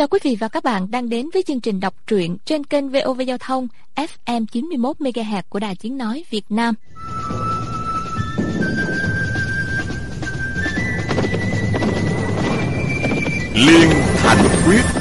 Chào quý vị và các bạn đang đến với chương trình đọc truyện trên kênh VOV Giao thông FM 91 MHz của Đài Tiếng nói Việt Nam. Liên Thành Quyết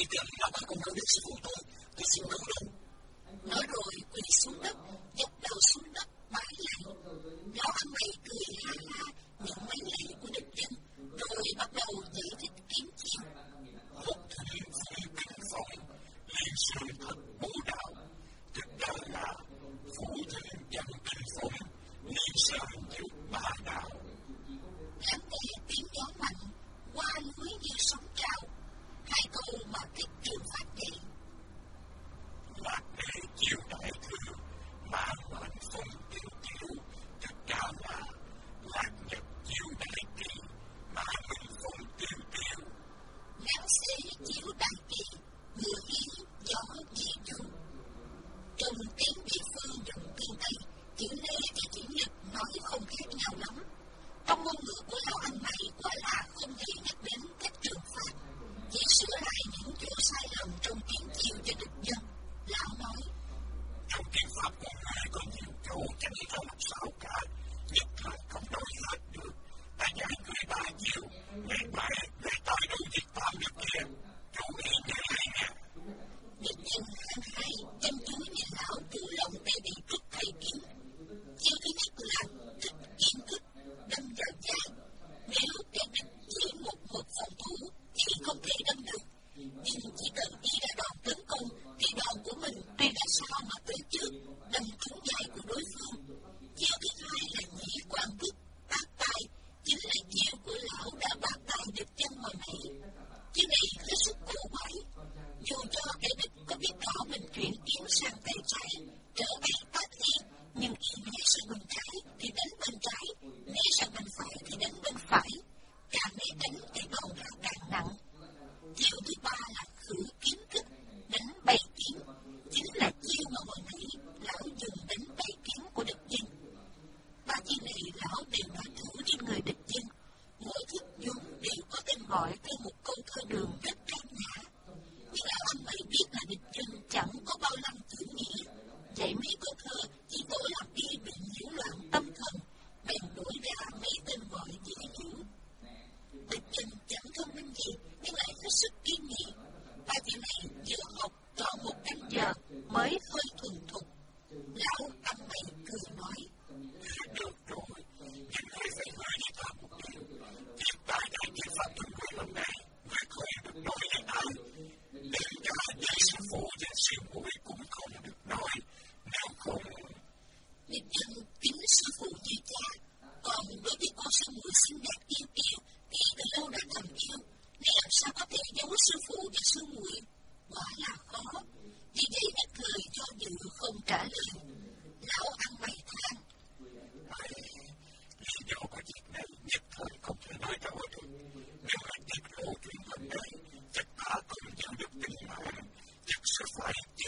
chỉ cần là bà không nấu được sư phụ tôi, tôi xin nấu luôn. Nói rồi quỳ xuống đất, dốc đầu xuống đất, bái lại. Lão ăn mày cười ha ha, những mấy ngày của địch nhân, rồi bắt đầu giải thích kiếm chuyện. Hốt thị phi kinh phòng, liên sư thật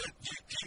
you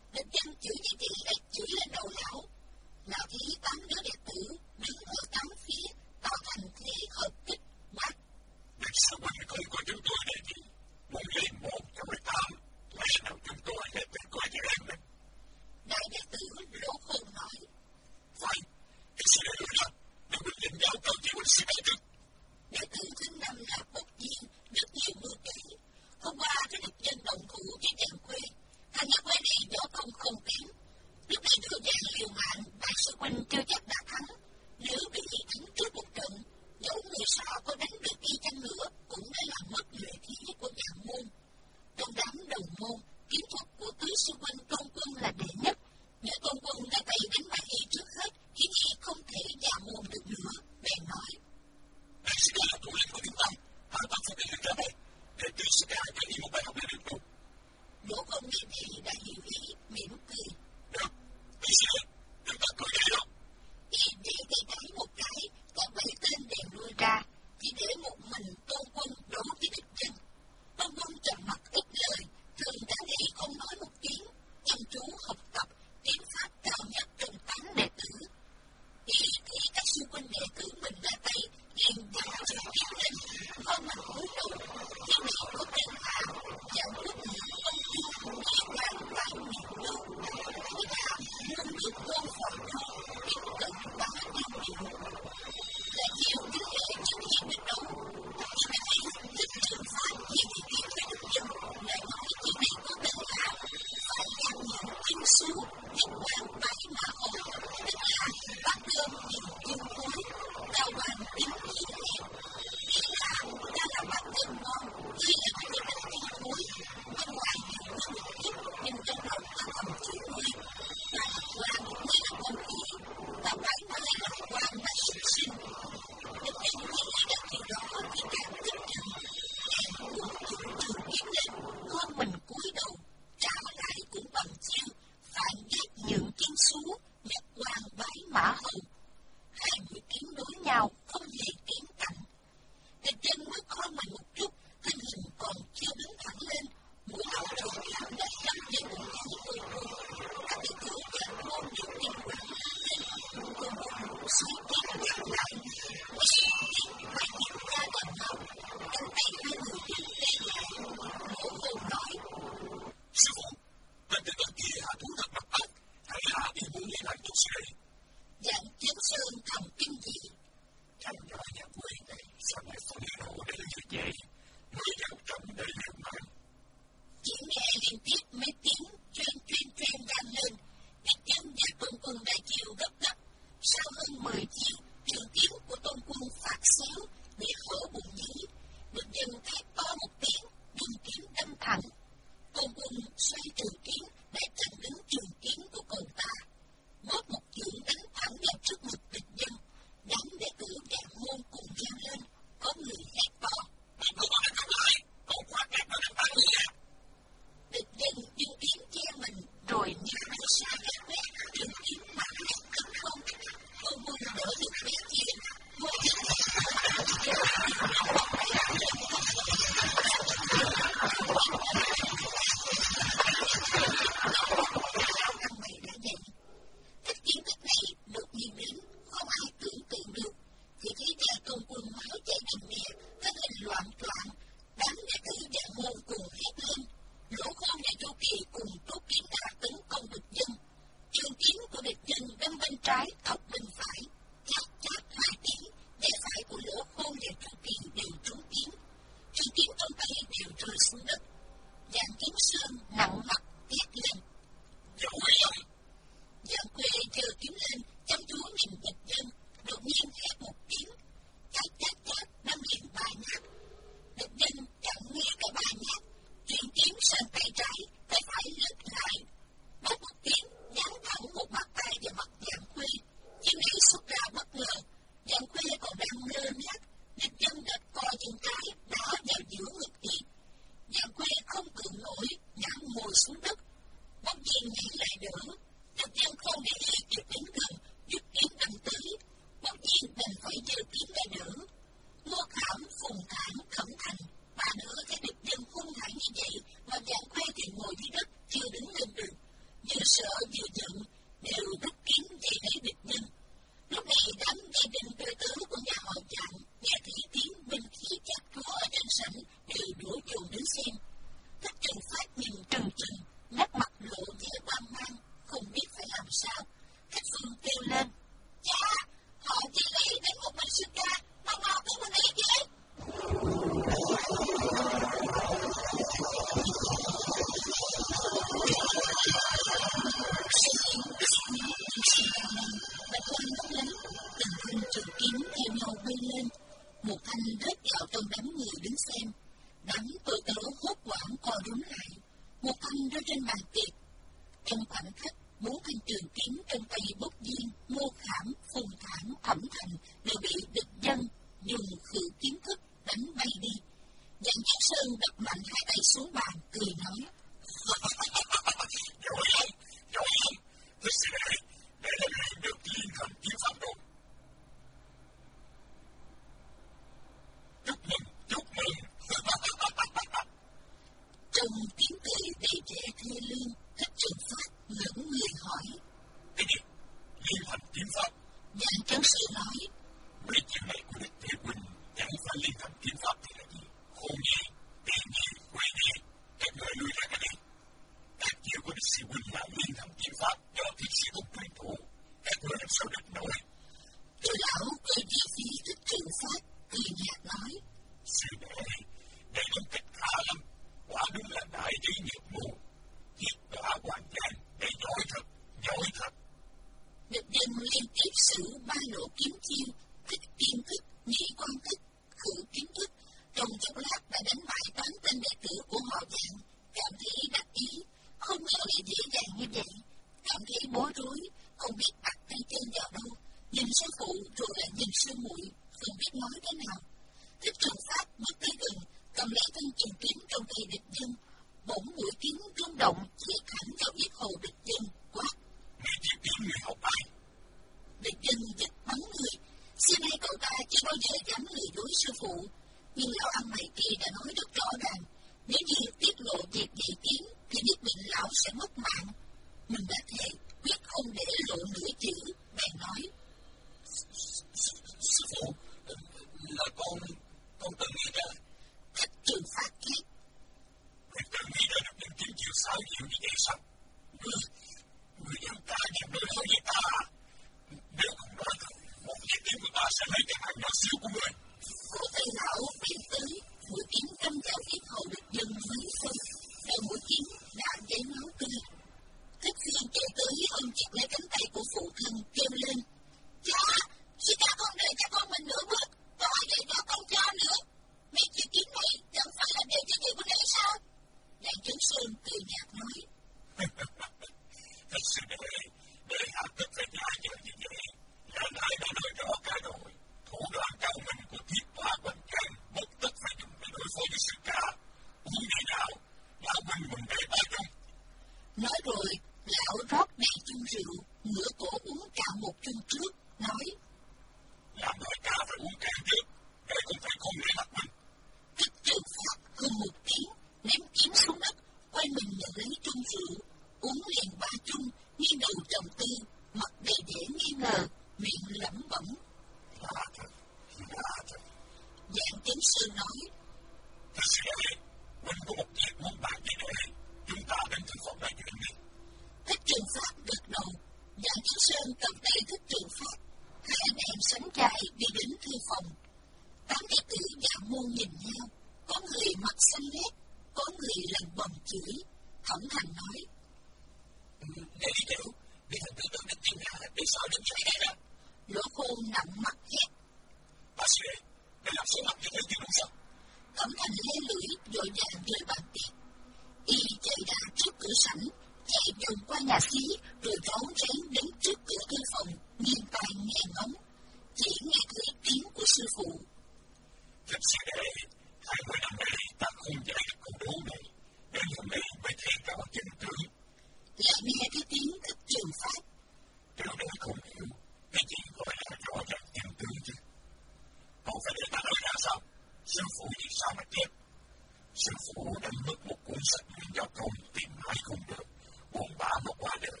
sư phụ đang mất một cuốn sách nguyên giao thông tìm mãi không được, buồn bã mà qua đời.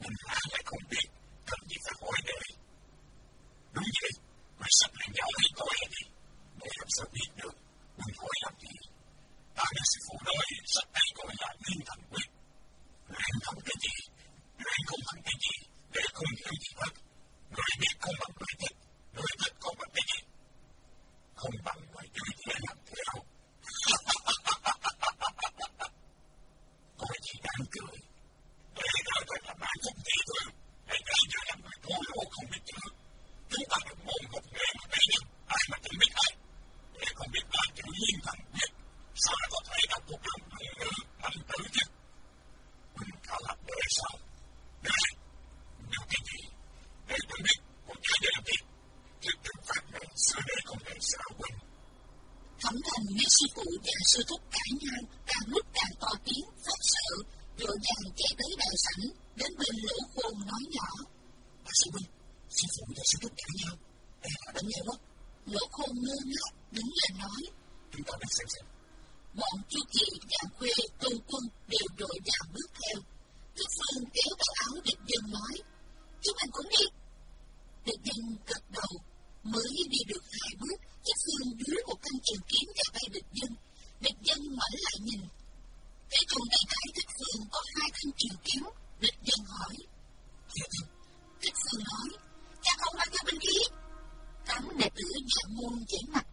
Mình hai lại không biết, cần gì phải hỏi để. Đúng vậy, mà sắp này nhỏ hay to hay gì? Để làm sao biết được, mình hỏi làm gì? Ta nghe sư phụ nói, sách ấy gọi là nguyên thần quyết. Luyện thần cái gì? Luyện không thần cái gì? Để không hiểu gì hết. Người biết không bằng người thích, người thích không bằng cái gì? Không bằng người dưới để làm theo. ăn cười. Để nói thật là bản thân tí thôi, hãy thấy cho rằng người thô lỗ không biết chữ. Chúng ta được môn một nghề mà tay nhất, ai mà chẳng biết ai. Để không biết ba chữ liên thành biết, sao lại có thể đọc một đồng ngữ ngữ anh tử chứ? Mình khá là để sao? đấy, nếu cái gì, để tôi biết, một cái để làm gì. Chứ đừng phát ngàn xưa đây không để sao quên. Thẩm thần nghe sư phụ và sư thúc cãi nhau, càng lúc càng to tiếng, phát sợ, dội vàng chạy tới đại sảnh, đến bên lỗ khôn nói nhỏ. Bác sĩ huynh, sư phụ và sư thúc cãi nhau, đang họ đánh nhau mất. Lỗ khôn ngơ ngác đứng lên nói. Chúng ta đang xem xem. Bọn chu kỳ và khuê tôn quân đều dội vàng bước theo. Thức phương kéo tay áo địch dân nói. Chúng anh cũng đi. Địch dân gật đầu, mới đi được hai bước, Thức phương dưới một thanh trường kiếm ra tay địch dân. Địch dân mở lại nhìn, Thế trùng đầy thái thích phường có hai thanh trường kiếm, địch dần hỏi. thích phường nói, cha không mang theo binh khí. Tám đệ tử dạng môn chỉ mặt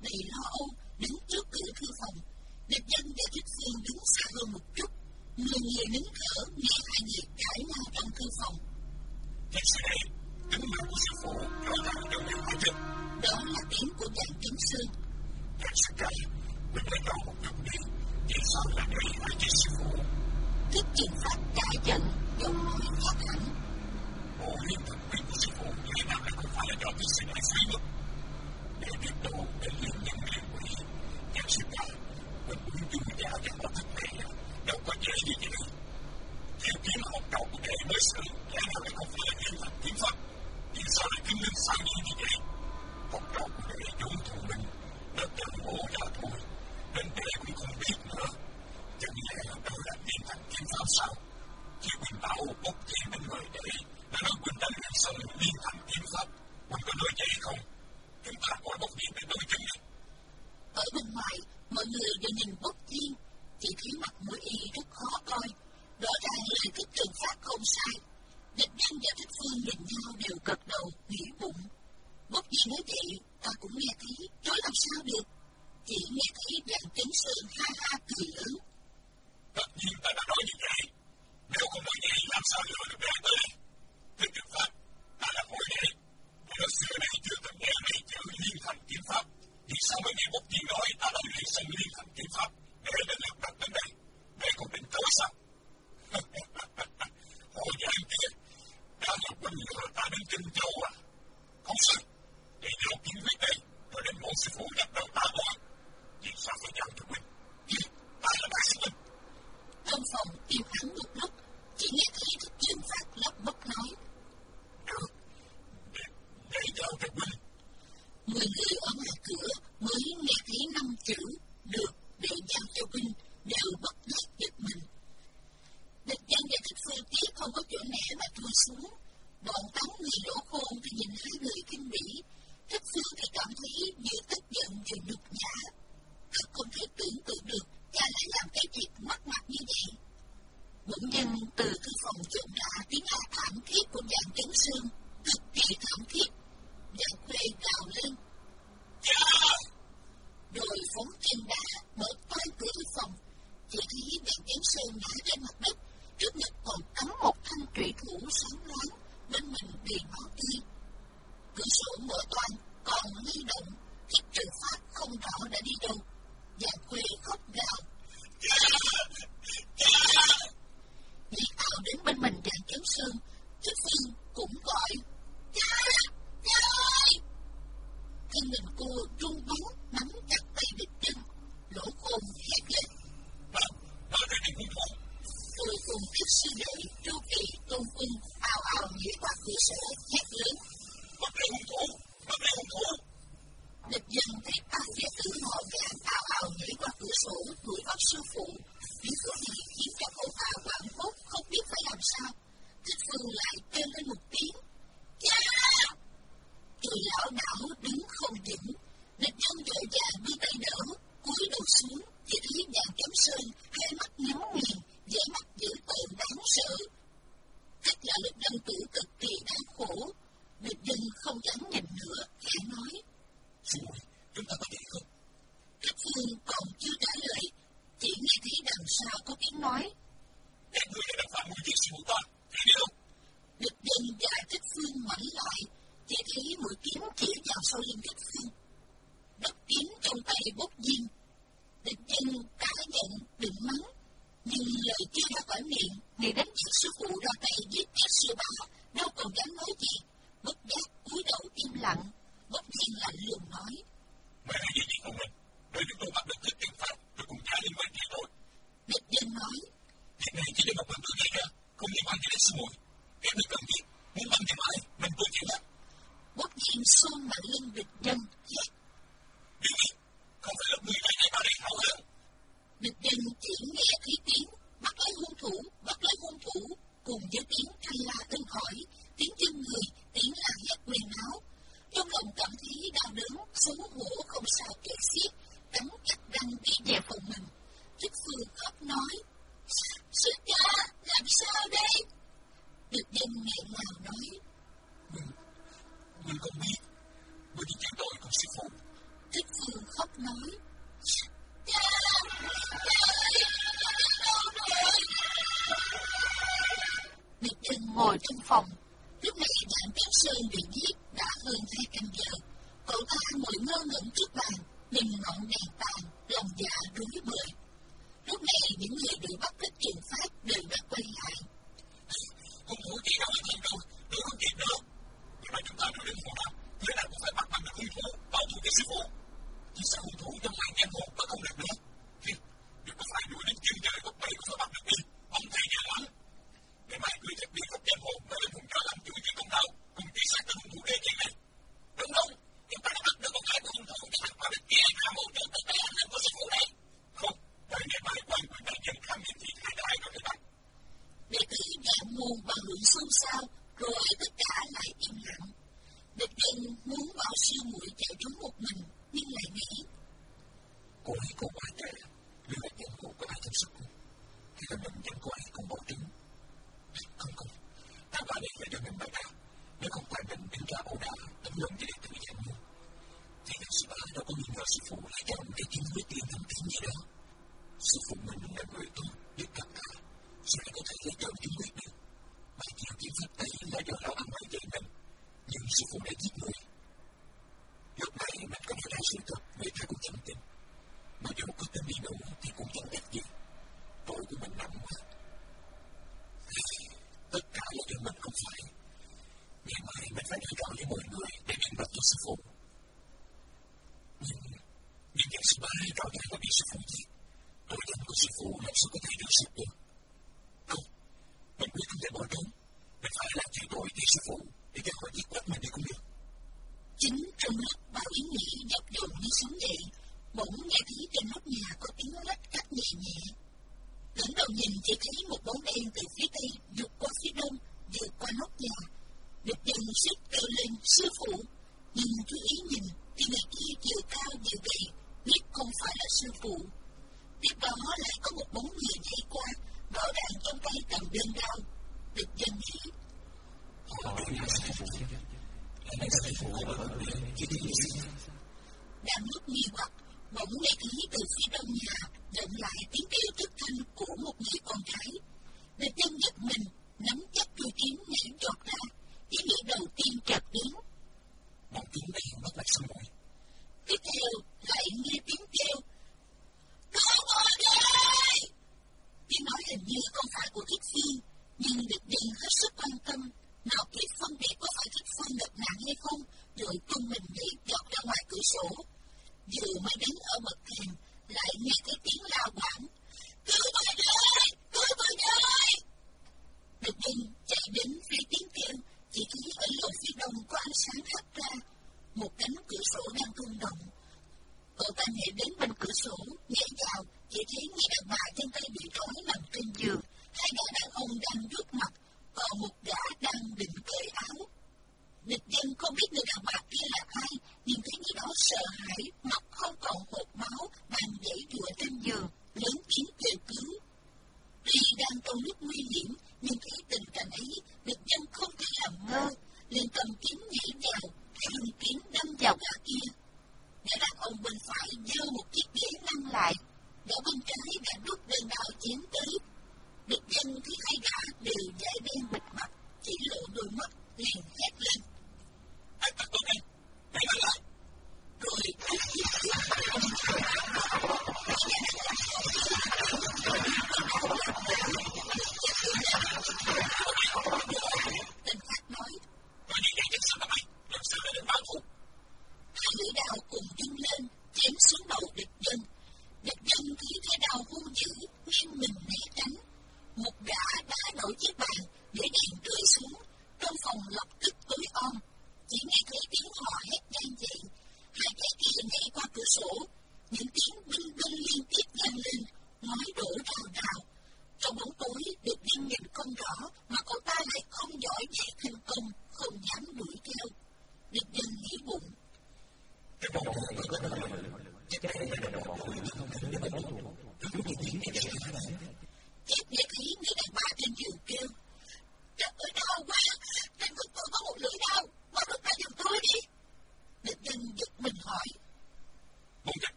surfing mình không biết. Bởi vì tiếng đồi của sư phụ. Thích Thiều khóc nói. cửa sổ, nhảy vào, chỉ thấy người đàn bà trên tay bị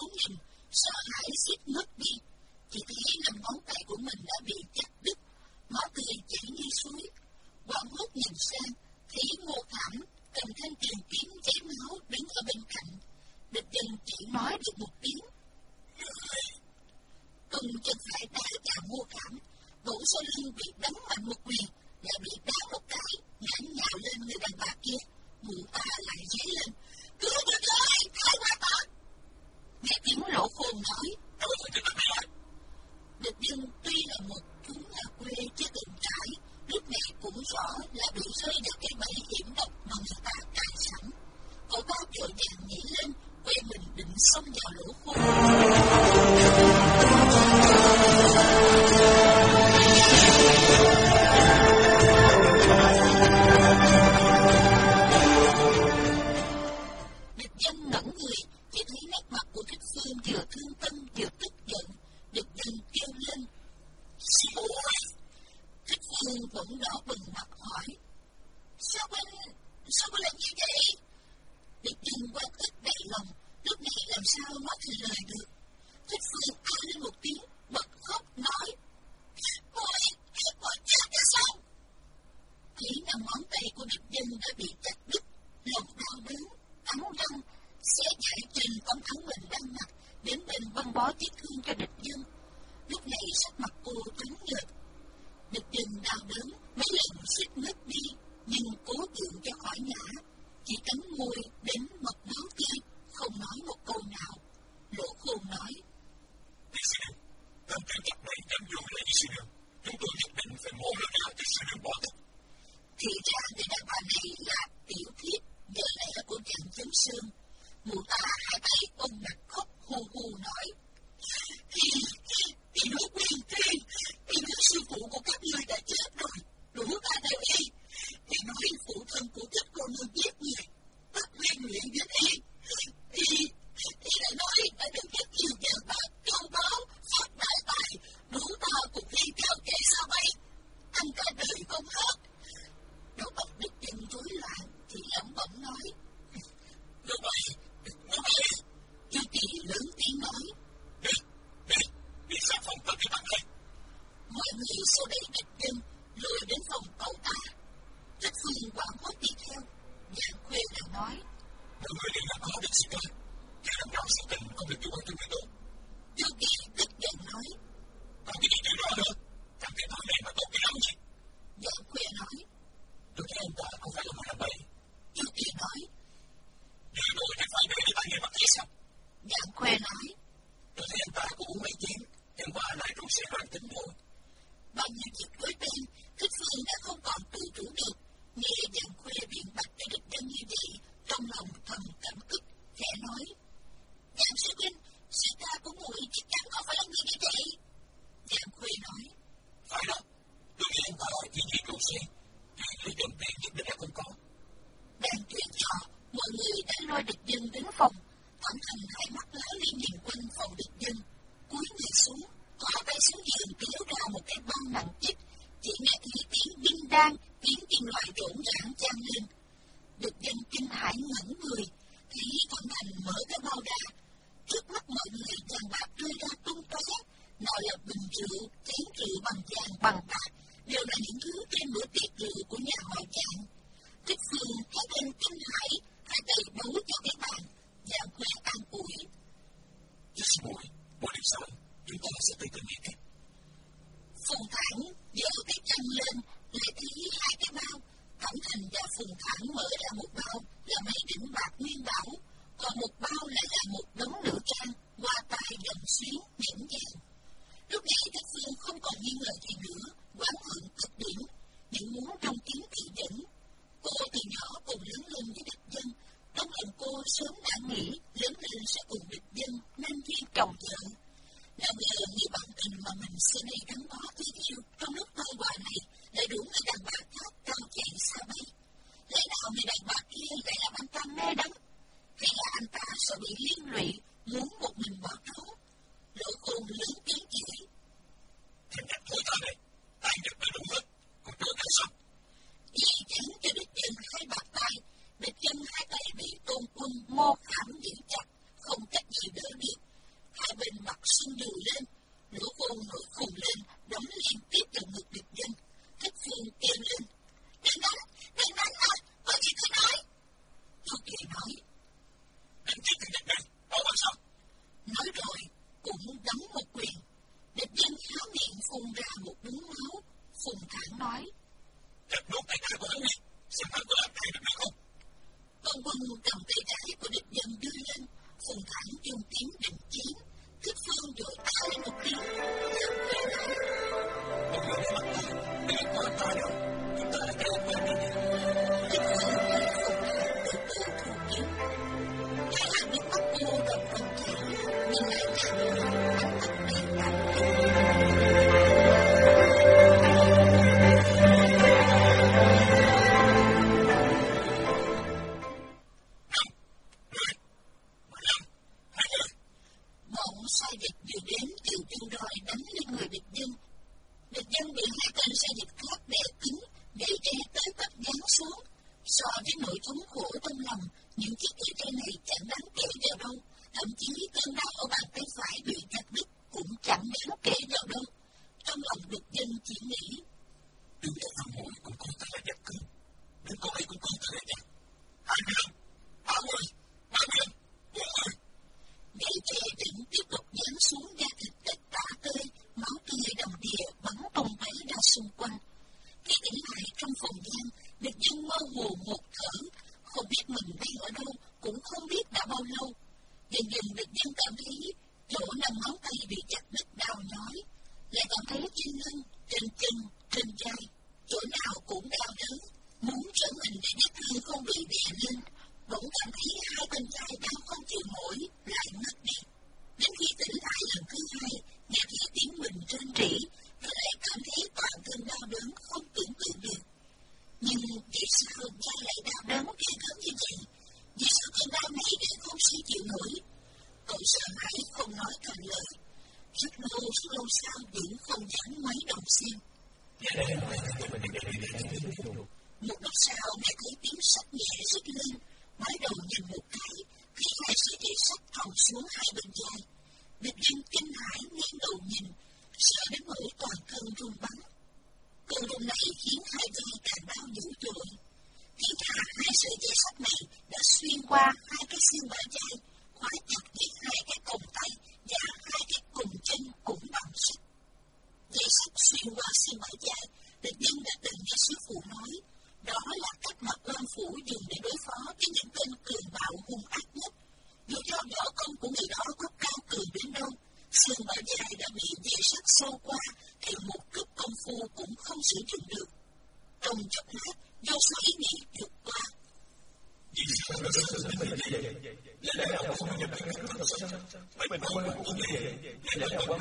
xuống nhìn, sợ hãi suýt ngất đi. chị thấy năm ngón tay của mình đã bị chặt đứt, máu tươi chảy như suối. Quảng hốt nhìn sang, thấy ngô thảm cầm thanh trường kiếm chảy máu đứng ở bên cạnh. Địch dân chỉ nói được một tiếng. Cùng chân phải đá vào ngô thảm, vũ sau lưng bị đánh mạnh một quyền, lại bị đá một cái, ngã nhào lên người đàn bà kia. Mụ ta lại dấy lên. Cứu tôi ơi, thay mặt Nghe tiếng lỗ khôn nói. Địch dân tuy là một chú nhà quê chưa từng trải, lúc này cũng rõ là bị rơi vào cái bẫy hiểm độc mà người ta cài sẵn. Cậu ta vội vàng nghĩ lên, quay mình định xông vào lỗ khôn. sư vẫn đỏ bừng mặt hỏi. Sao huynh, sao huynh làm như vậy? Điệp Trinh quá ít đầy lòng, lúc này làm sao nói thành lời được. Thích Phương ca lên một tiếng, bật khóc nói. Mội, mội chết ra sao? Thấy năm ngón tay của Điệp Trinh đã bị chặt đứt, lòng đau đớn, cắn răng, sẽ chạy trên tấm áo mình đang mặt đến bên băng bó vết thương cho địch dân. Lúc này sắc mặt cô trắng nhợt, địch chừng đau đớn, mấy lần suýt ngất đi, nhưng cố gượng cho địch mơ hồ một thở, không biết mình đang ở đâu, cũng không biết đã bao lâu. Dần dần địch dân cảm thấy chỗ năm ngón tay bị chặt đứt đau nhói, lại cảm thấy trên lưng, trên chân, trên vai, chỗ nào cũng đau đớn, muốn trở mình để vết thương không bị đè lên, bỗng cảm thấy hai bên vai đau không chịu nổi, lại mất đi. Đến khi tỉnh lại lần thứ hai, nghe thấy tiếng mình trên rỉ, và lại cảm thấy toàn thân đau đớn không tưởng tượng được. Nhưng vì sao cha lại đau đớn ghê gớm như vậy? Vì sự cơn đau này để không sẽ chịu nổi? Cậu sợ hãi không nói thành lời. Rất lâu, rất lâu sau vẫn không dám mấy đầu xem. Một lúc sau nghe thấy tiếng sách nhẹ rít lên, ngoái đầu nhìn một cái, thấy hai sợi dây sách thòng xuống hai bên vai. Địch nhân kinh hãi nghiêng đầu nhìn, sợ đến nỗi toàn thân run bắn. Cơn run này khiến hai vai càng bao dữ dội. Thì thà hai sợi dây sắt này đã xuyên qua hai cái xương bả vai, khóa chặt với hai cái còng tay và hai cái cùng chân cũng bằng sắt. Dây sắt xuyên qua xương bả vai, địch nhân đã từng nghe sư phụ nói, đó là cách mà quan phủ dùng để đối phó với những tên cường bạo hung ác nhất. Dù cho võ công của người đó có cao cường đến đâu, xương bả vai đã bị dây sắt sâu qua, thì một cước công phu cũng không sử dụng được. Trong chốc lát, vô số ý nghĩ vượt qua. Vì sao nó sẽ như vậy? Lẽ không nhập được các thật sao? Phải mình không cũng như vậy. Lẽ quan?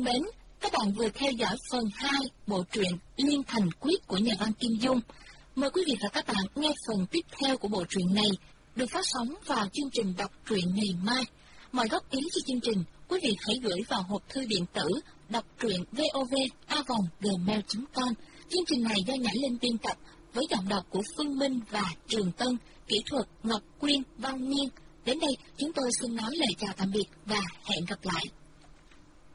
thân mến, các bạn vừa theo dõi phần 2 bộ truyện Liên Thành Quyết của nhà văn Kim Dung. Mời quý vị và các bạn nghe phần tiếp theo của bộ truyện này, được phát sóng vào chương trình đọc truyện ngày mai. Mọi góp ý cho chương trình, quý vị hãy gửi vào hộp thư điện tử đọc truyện vovavonggmail.com. Chương trình này do Nhã Linh biên tập với giọng đọc của Phương Minh và Trường Tân, kỹ thuật Ngọc Quyên, Văn Nhiên. Đến đây, chúng tôi xin nói lời chào tạm biệt và hẹn gặp lại.